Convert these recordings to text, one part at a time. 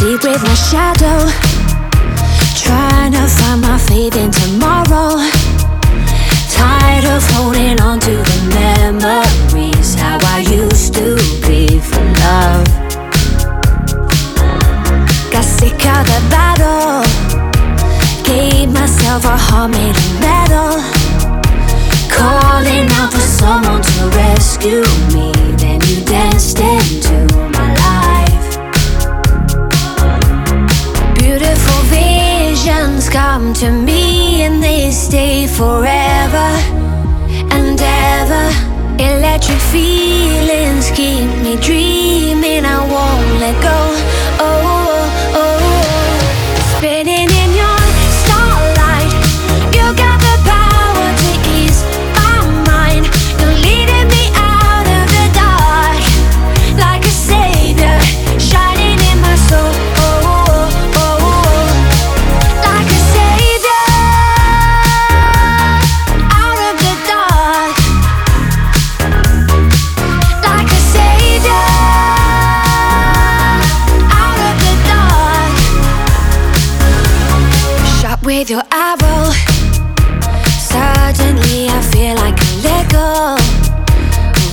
with my shadow. Trying to find my faith in tomorrow. Tired of holding on to the memories. How I used to be for love. Got sick of the battle. Gave myself a heart made of metal. Calling out for someone to rescue me. Then you danced into to me and they stay forever and ever. Electric feelings keep me dreaming. With your arrow. Suddenly I feel like I let go.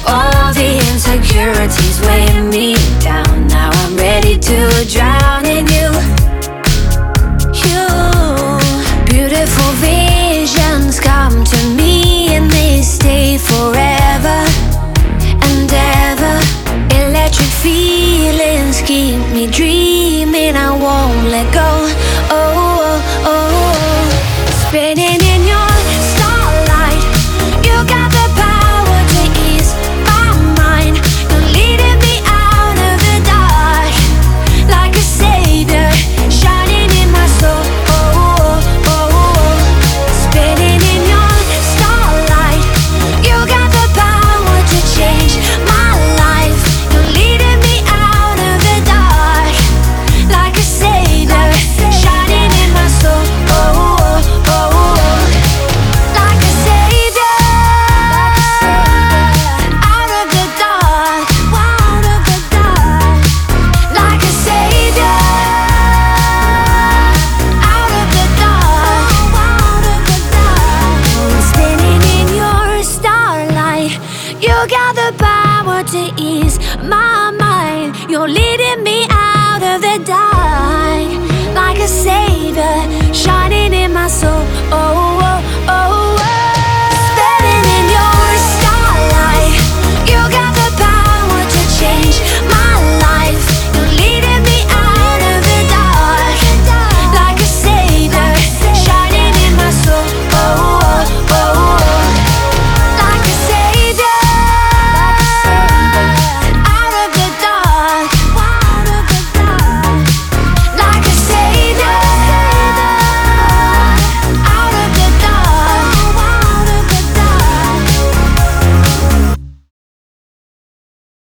All the insecurities weighing me down. Now I'm ready to drown in you. You, beautiful visions come to me and they stay forever and ever. Electric feelings keep me dreaming. I won't let go. Took out the power to ease my mind. You're leading me out of the dark like a savior.